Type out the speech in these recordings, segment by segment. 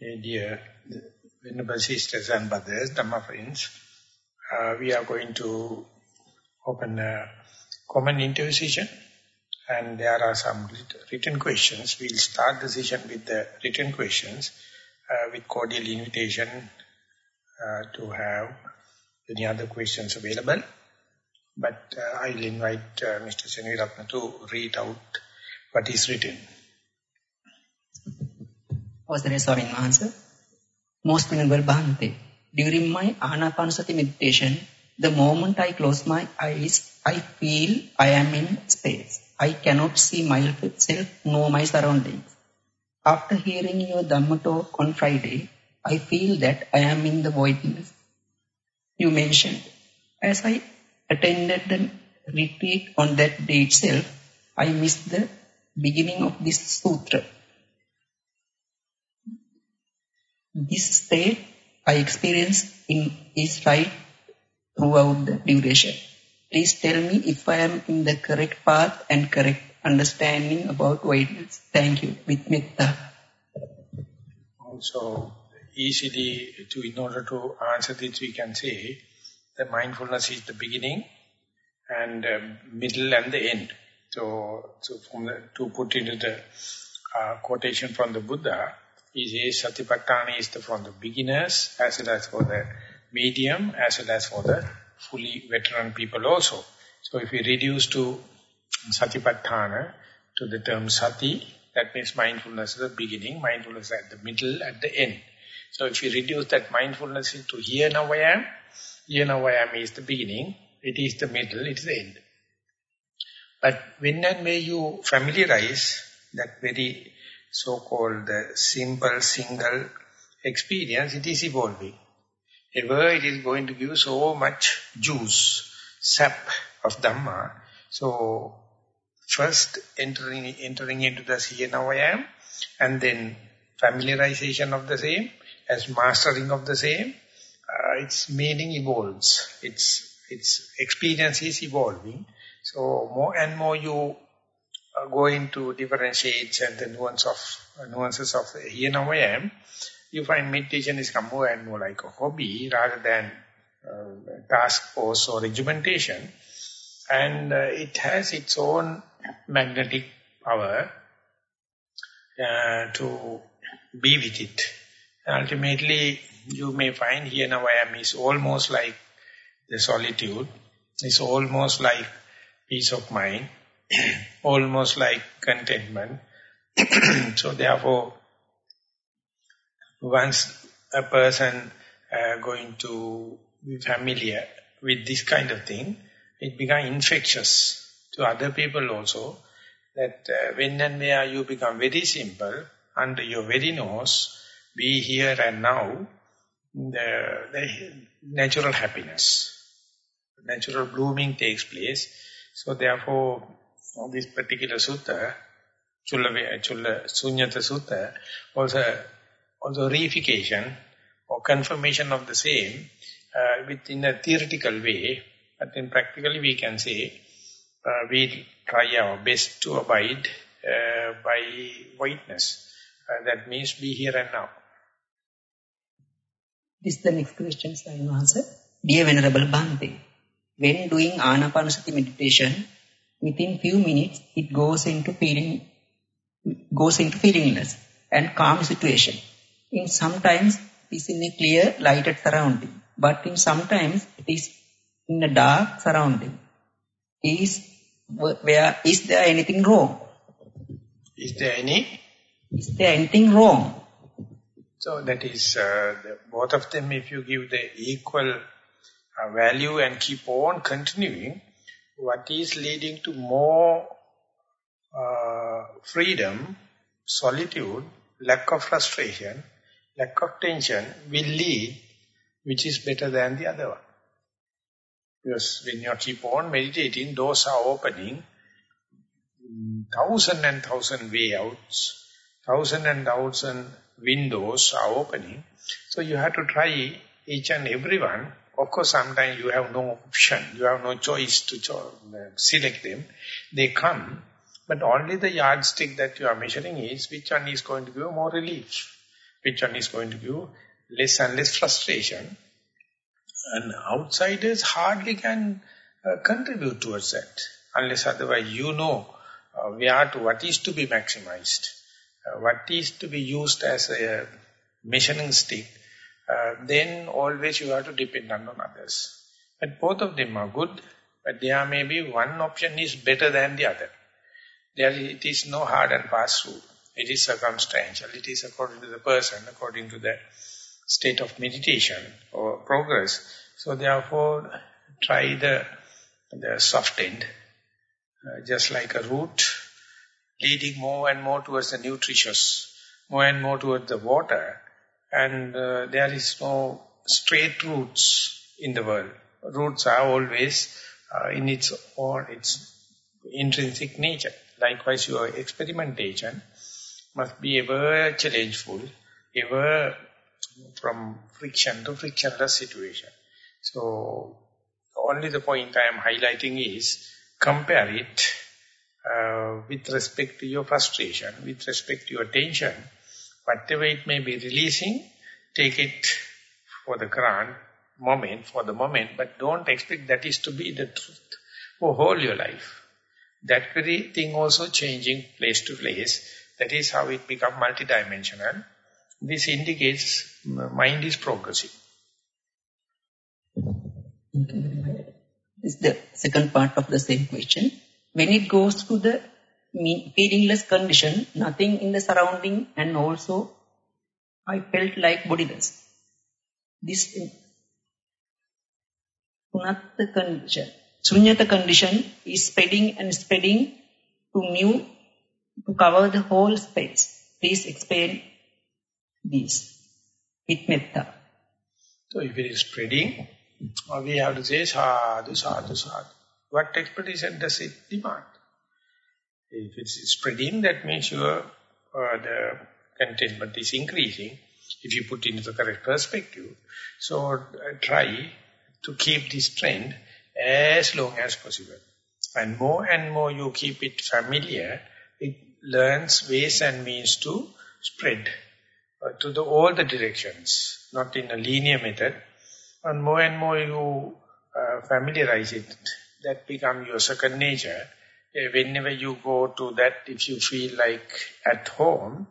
dear Venerable Sisters and Brothers, Dhamma friends, uh, we are going to open a common interview session and there are some written questions. We'll start the session with the written questions uh, with cordial invitation uh, to have any other questions available. But uh, I'll invite uh, Mr. Seneviratne to read out what is written. අවසරයි ස්වාමීන් වහන්සේ. Most venerable Bhante, during my Anapanasati meditation, the moment I close my eyes, I feel I am in space. I cannot see myself nor my surroundings. After hearing your Dhamma talk on Friday, I feel that I am in the voidness you mentioned. As I attended the retreat on that day itself, I missed the beginning of this sutra. This state I experience in is right throughout the duration. Please tell me if I am in the correct path and correct understanding about voidness. Thank you. With metta. Also, easily, to in order to answer this, we can say that mindfulness is the beginning and uh, middle and the end. So, so from the, to put into the uh, quotation from the Buddha, says Satipatthana is the, from the beginners as well as for the medium as well as for the fully veteran people also. So if we reduce to Satipatthana to the term Sati, that means mindfulness at the beginning, mindfulness at the middle, at the end. So if we reduce that mindfulness into here now I am, here now I am is the beginning, it is the middle, it is the end. But when and where you familiarize that very so-called the simple single experience, it is evolving. Ever it is going to give so much juice, sap of Dhamma. So, first entering entering into the here now I am, and then familiarization of the same, as mastering of the same, uh, its meaning evolves. Its, its experience is evolving. So, more and more you uh, go into differentiates and the nuance of, uh, nuances of here now I am, you find meditation is come more and more like a hobby rather than uh, task force or regimentation. And uh, it has its own magnetic power uh, to be with it. And ultimately, you may find here now I am is almost like the solitude. It's almost like peace of mind almost like contentment. so therefore, once a person uh, going to be familiar with this kind of thing, it becomes infectious to other people also, that uh, when and where you become very simple, under your very nose, be here and now, the, the natural happiness, natural blooming takes place. So therefore, this particular sutta, Chulla, Chulla Sunyata Sutta, also, also reification or confirmation of the same uh, within a theoretical way, but then practically we can say uh, we try our best to abide uh, by voidness. Uh, that means be here and now. This is the next question, I will answer. Dear Venerable Bhante, when doing Anapanasati meditation, within few minutes it goes into feeling goes into feelingless and calm situation. In sometimes it is in a clear lighted surrounding, but in sometimes it is in a dark surrounding. Is where is there anything wrong? Is there any? Is there anything wrong? So that is uh, the, both of them. If you give the equal uh, value and keep on continuing, what is leading to more uh, freedom, solitude, lack of frustration, lack of tension will lead which is better than the other one. Because when you keep on meditating, doors are opening, thousand and thousand way outs, thousand and thousand windows are opening. So you have to try each and every one of course, sometimes you have no option, you have no choice to cho uh, select them. They come, but only the yardstick that you are measuring is which one is going to give more relief. which one is going to give less and less frustration. And outsiders hardly can uh, contribute towards that, unless otherwise you know uh, where to, what is to be maximized, uh, what is to be used as a measuring stick, uh, then always you have to depend on others. But both of them are good, but there may be one option is better than the other. There it is no hard and fast rule. It is circumstantial. It is according to the person, according to the state of meditation or progress. So therefore, try the, the soft end, uh, just like a root, leading more and more towards the nutritious, more and more towards the water. And uh, there is no straight roots in the world. Roots are always uh, in its own, its intrinsic nature. Likewise, your experimentation must be ever challengeful, ever from friction to frictionless situation. So, only the point I am highlighting is compare it uh, with respect to your frustration, with respect to your tension, whatever it may be releasing, take it for the current moment, for the moment, but don't expect that is to be the truth for whole your life. That very thing also changing place to place. That is how it become multidimensional. This indicates mind is progressing. This is the second part of the same question. When it goes to the feelingless condition, nothing in the surrounding and also I felt like bodiless. This the condition. Sunyata condition is spreading and spreading to new, to cover the whole space. Please explain this with metta. So if it is spreading, we have to say sadhu, sadhu, sadhu. What explanation does it demand? If it's spreading, that means your uh, the contentment is increasing. If you put into the correct perspective, so uh, try to keep this trend as long as possible. And more and more you keep it familiar, it learns ways and means to spread uh, to the, all the directions, not in a linear method. And more and more you uh, familiarize it, that become your second nature. Uh, whenever you go to that, if you feel like at home,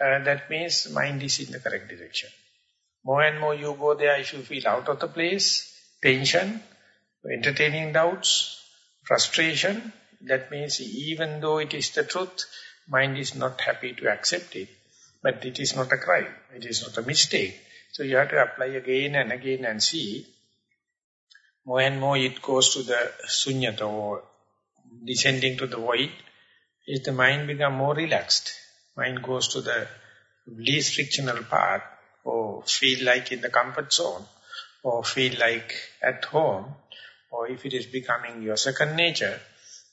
uh, that means mind is in the correct direction. More and more you go there, if you feel out of the place, tension, entertaining doubts, frustration, that means even though it is the truth, mind is not happy to accept it. But it is not a crime, it is not a mistake. So you have to apply again and again and see. More and more it goes to the sunyata or descending to the void, is the mind become more relaxed. Mind goes to the least frictional part or feel like in the comfort zone or feel like at home or if it is becoming your second nature,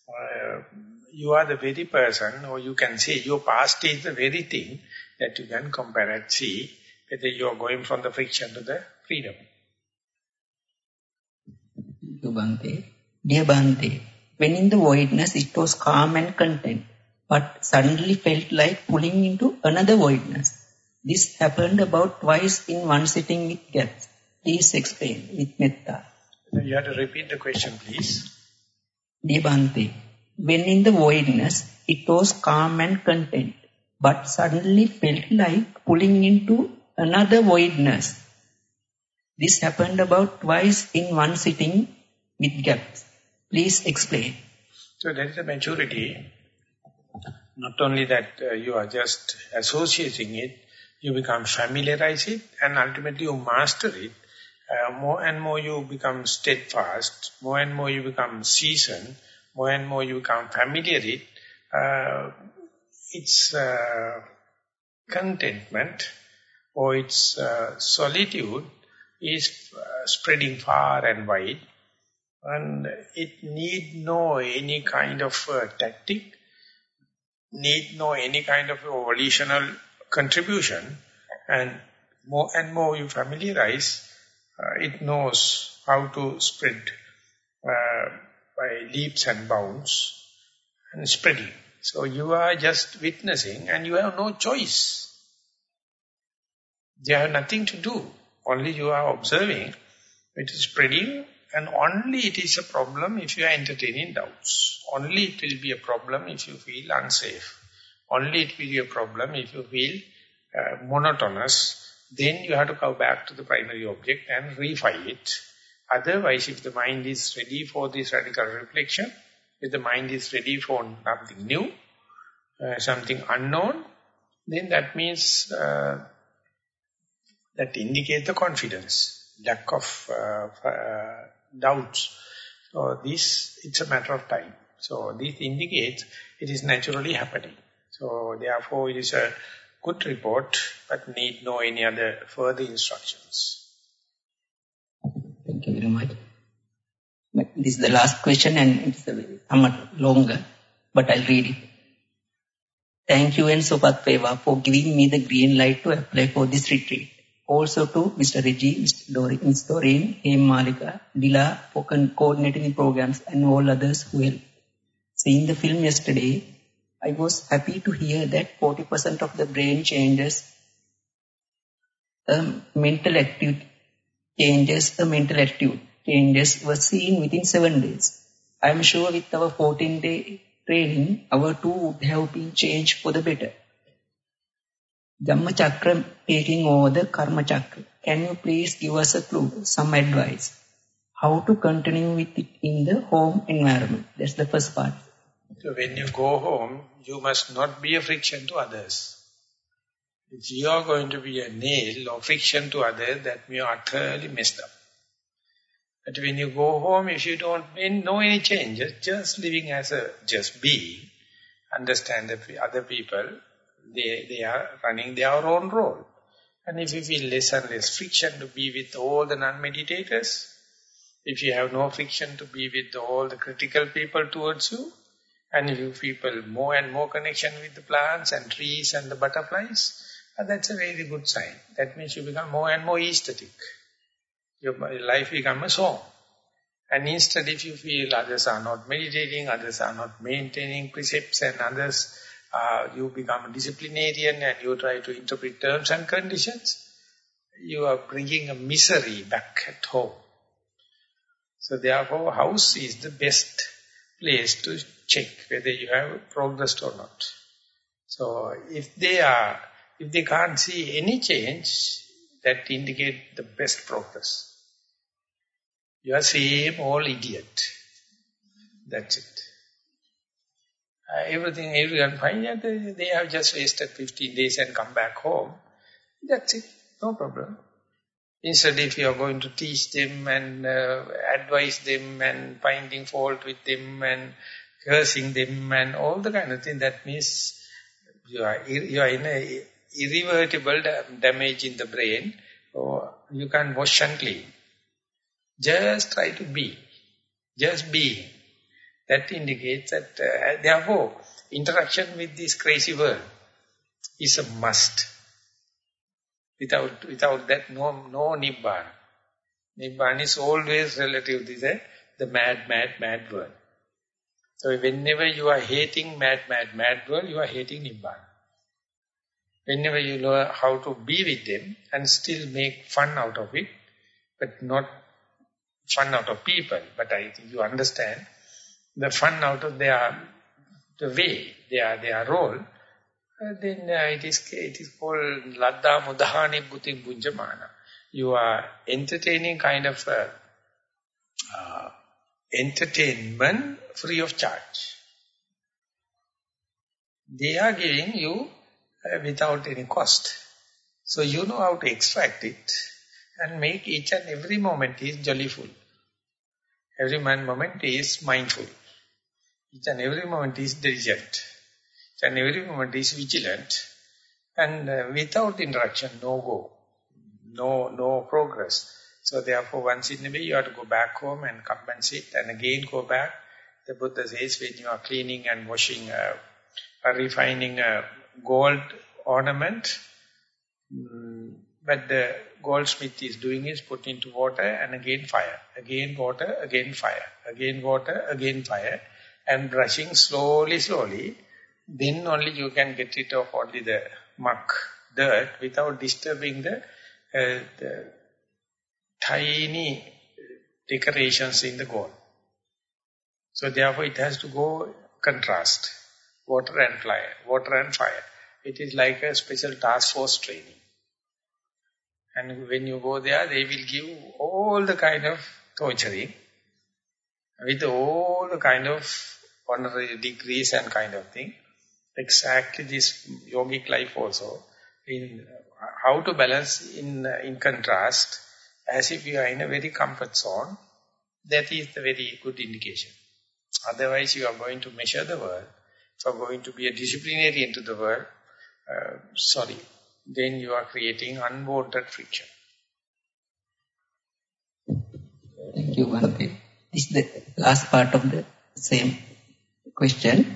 uh, you are the very person, or you can say your past is the very thing that you can compare and see whether you are going from the friction to the freedom. Bhante. Dear Bhante, when in the voidness it was calm and content, but suddenly felt like pulling into another voidness. This happened about twice in one sitting with gaps. Please explain with metta. You have to repeat the question, please. Dear Bhante, when in the voidness, it was calm and content, but suddenly felt like pulling into another voidness. This happened about twice in one sitting with gaps. Please explain. So there is a maturity. Not only that uh, you are just associating it, you become familiarize it and ultimately you master it uh, more and more you become steadfast, more and more you become seasoned, more and more you become familiar it, uh, its uh, contentment or its uh, solitude is uh, spreading far and wide and it need no any kind of uh, tactic, need no any kind of volitional contribution and more and more you familiarize uh, it knows how to spread uh, by leaps and bounds and spreading. So you are just witnessing and you have no choice. They have nothing to do. Only you are observing. It is spreading and only it is a problem if you are entertaining doubts. Only it will be a problem if you feel unsafe. Only it will be a problem if you feel uh, monotonous. Then you have to go back to the primary object and refine it. Otherwise, if the mind is ready for this radical reflection, if the mind is ready for something new, uh, something unknown, then that means uh, that indicates the confidence, lack of uh, uh doubts. So this, it's a matter of time. So this indicates it is naturally happening. So therefore it is a good report, but need no any other further instructions. Thank you very much. This is the last question and it's a somewhat longer, but I'll read it. Thank you and Sopat Peva for giving me the green light to apply for this retreat. Also to Mr. Reggie, Mr. Doreen, Ms. Doreen, Hem Malika, Dila for coordinating the programs and all others who helped. Seeing the film yesterday, I was happy to hear that 40% of the brain changes the mental attitude changes the mental attitude changes were seen within seven days. I am sure with our 14 day training, our two would have been changed for the better. Dhamma Chakra taking over the Karma Chakra. Can you please give us a clue, some advice? How to continue with it in the home environment? That's the first part. So when you go home, you must not be a friction to others. If you are going to be a nail or friction to others, that you are utterly messed up. But when you go home, if you don't know any changes, just living as a just be, understand the other people, they, they are running their own role. And if you feel less and less friction to be with all the non-meditators, if you have no friction to be with all the critical people towards you, and if you feel more and more connection with the plants and trees and the butterflies, uh, that's a very good sign. That means you become more and more aesthetic. Your life becomes a song. And instead, if you feel others are not meditating, others are not maintaining precepts, and others uh, you become a disciplinarian and you try to interpret terms and conditions, you are bringing a misery back at home. So therefore, house is the best place to check whether you have progressed or not. So if they are, if they can't see any change, that indicate the best progress. You are same old idiot. That's it. Uh, everything, everyone fine, they, they have just wasted 15 days and come back home. That's it, no problem. Instead, if you are going to teach them and uh, advise them and finding fault with them and cursing them and all the kind of thing, that means you are, you are in a irreversible damage in the brain, or you can wash and clean. Just try to be. Just be. That indicates that, uh, therefore, interaction with this crazy world is a must. Without without that, no no Nibbana. Nibbana is always relative to the, the mad, mad, mad world. So whenever you are hating mad, mad, mad world, you are hating Nibbana. Whenever you know how to be with them and still make fun out of it, but not fun out of people, but I think you understand, the fun out of their the way, their their role, uh, then uh, it is it is called ladda mudhani butim bunjamana. You are entertaining kind of uh, uh, entertainment free of charge. They are giving you uh, without any cost. So you know how to extract it and make each and every moment is joyful. Every man moment is mindful. Each and every moment is diligent. Each and every moment is vigilant. And uh, without interaction, no go. No, no progress. So therefore, once in a way, you have to go back home and come and again go back. The Buddha says when you are cleaning and washing, uh, refining a gold ornament, um, but the goldsmith is doing is put into water and again fire, again water, again fire, again water, again fire and brushing slowly, slowly, then only you can get rid of only the muck dirt without disturbing the, uh, the tiny decorations in the gold. So therefore it has to go contrast, water and fire, water and fire. It is like a special task force training. And when you go there, they will give all the kind of torturing, with all the kind of honorary degrees and kind of thing. Exactly this yogic life also, in how to balance in, in contrast, as if you are in a very comfort zone, that is the very good indication. Otherwise, you are going to measure the world, you are going to be a disciplinarian to the world, uh, sorry, then you are creating unwanted friction. Thank you, Bhante. This is the last part of the same question.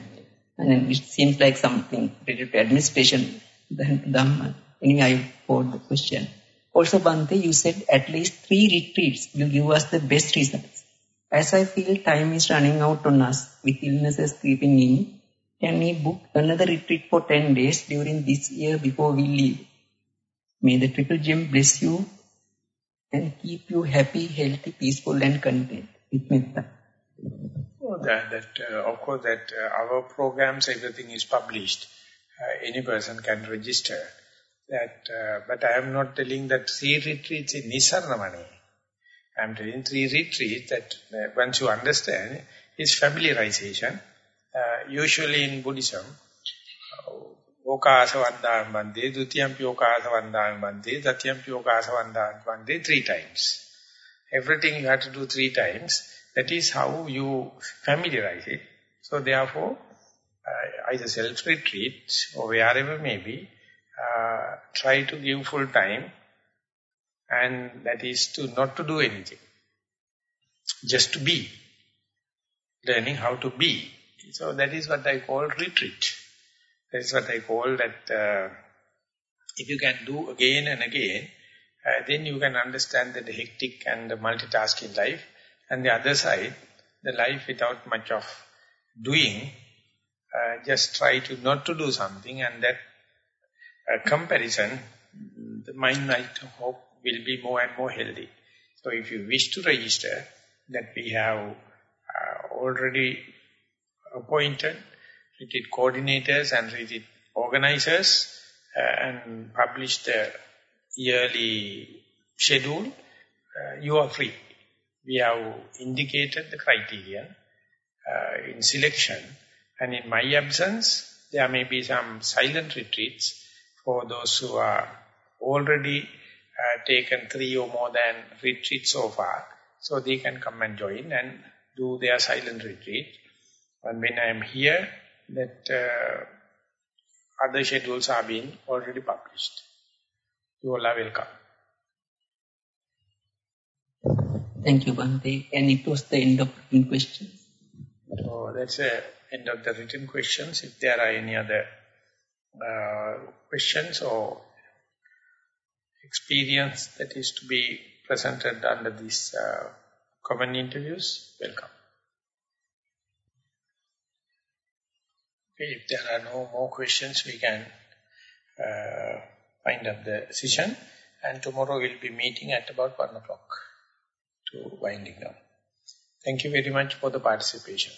And it seems like something related to administration than Dhamma. Anyway, I put the question. Also, Bhante, you said at least three retreats will give us the best results. As I feel time is running out on us with illnesses creeping in, can we book another retreat for 10 days during this year before we leave? May the Triple Gem bless you and keep you happy, healthy, peaceful and content with metta. That, that uh, of course, that uh, our programs, everything is published. Uh, any person can register. That, but I am not telling that three retreats in Nissaranavanaya. I am telling three retreats that once you understand, is familiarization. Usually in Buddhism, Bande, Dutiyampi Okasa Vandana Bande, Tatyampi Okasa Vandana Bande, three times. Everything you have to do three times. That is how you familiarize it. So therefore, uh, either self-retreat or wherever may be, uh, try to give full time and that is to not to do anything. Just to be. Learning how to be. So that is what I call retreat. That is what I call that uh, if you can do again and again, uh, then you can understand that the hectic and the multitasking life. And the other side, the life without much of doing, uh, just try to not to do something and that uh, comparison, the mind might hope will be more and more healthy. So if you wish to register, that we have uh, already appointed retreat coordinators and retreat organizers uh, and published the yearly schedule, uh, you are free. We have indicated the criteria uh, in selection and in my absence, there may be some silent retreats for those who are already uh, taken three or more than retreats so far. So they can come and join and do their silent retreat. And when I am here, that uh, other schedules are being already published. You all are welcome. Thank you, Bhante. And it was the end of the written questions. So that's the end of the written questions. If there are any other uh, questions or experience that is to be presented under these uh, common interviews, welcome. Okay, if there are no more questions, we can uh, wind up the session. And tomorrow we'll be meeting at about 1 o'clock winding down. Thank you very much for the participation.